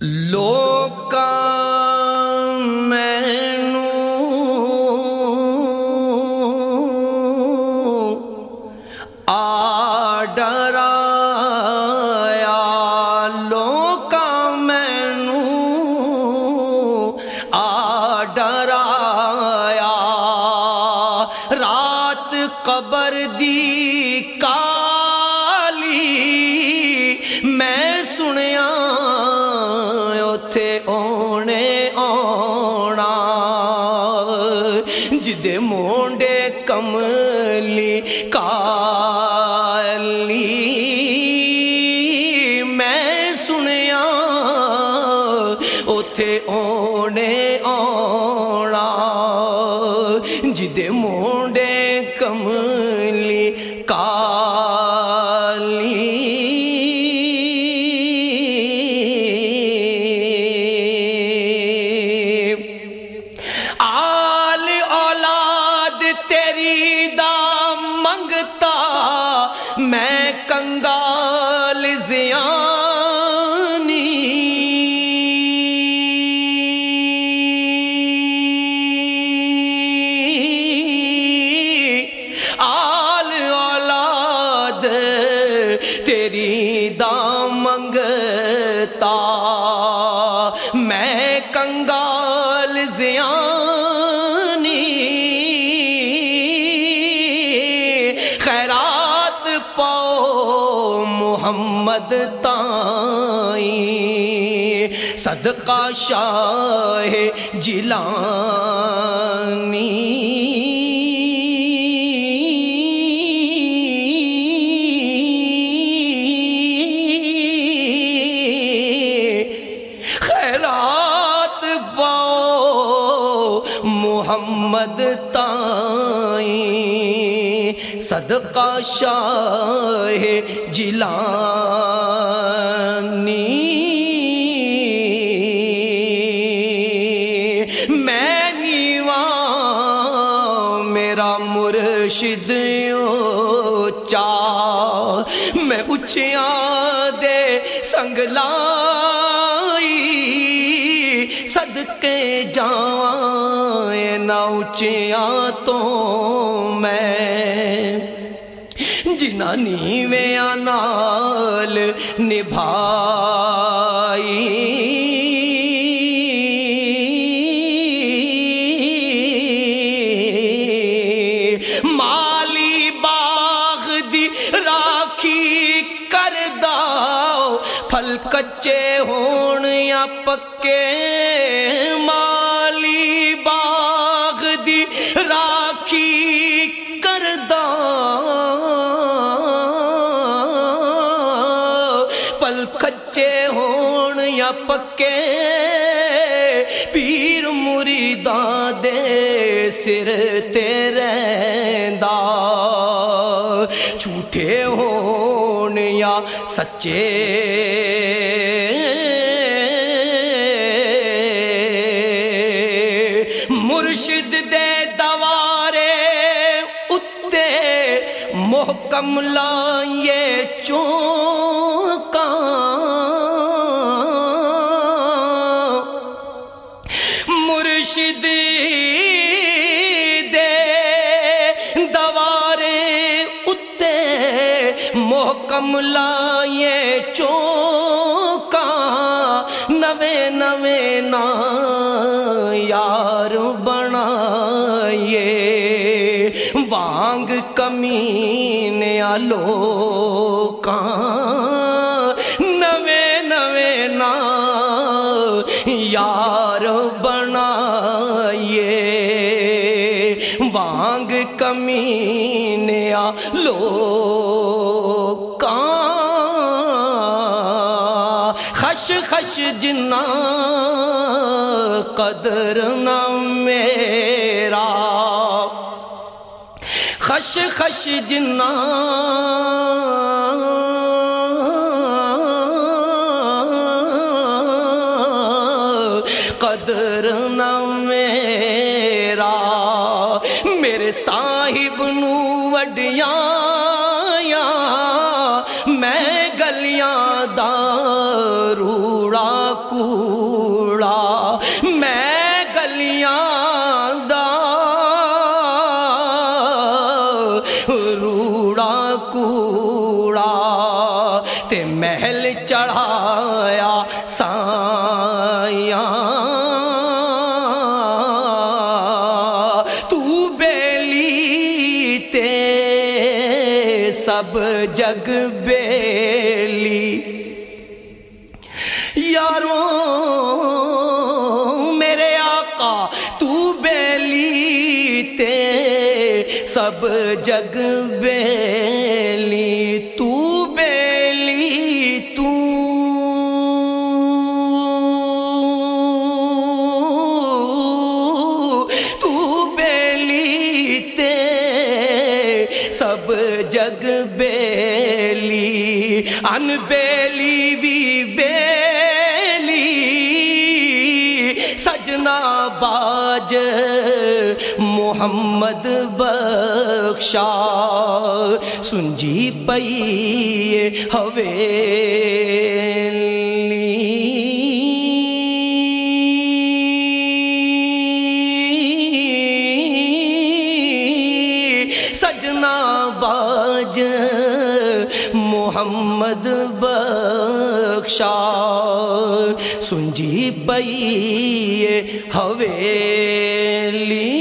لوکا مینو آڈرایا لوکا مینو آڈرایا رات قبر دی کا مونڈے کملی کالی۔ میں سنیا اتے اونے اوڑا جدے مونڈے کملی تیری دا منگتا۔ میں کنگال زیانی۔ خیرات پاؤ محمد تائیں۔ صدقہ شاہ جیلانی۔ محمد تائیں۔ صدقہ شاہ جیلانی۔ میں نیواں میرا مرشد اونچا۔ میں اچیاں دے سنگ لائی۔ صدقے جاوائیں نہ اچیاں تو میں جنا نیویں نال نبھائی۔ باغ دی راکھی کر داؤ کچے ہون یا پکے۔ مالی یا پکے، پیر مریداں دے سر تیرے جھوٹے ہون یا سچے؟ مرشد دے دوارے اتے محکم لائیے چونکاں مرشد دے۔ دوارے اتے محکم لائیے چونکاں نوے نوے نا یار بنائیے وانگ کمین لوکاں نوے کمینیا لو لوکاں خش خش جنا قدر نہ میرا خش خش جنا میرے صاحب نو وڈیاں میں گلیاں دا روڑا جگ بیلی۔ یاروں میرے آقا تو بیلی تے سب جگ بیلی۔ سب جگ بیلی ان بیلی بھی بیلی۔ سجنا باج محمد بخشا۔ سنجی پئی حویلی باج محمد بخشا سنجی پئی حویلی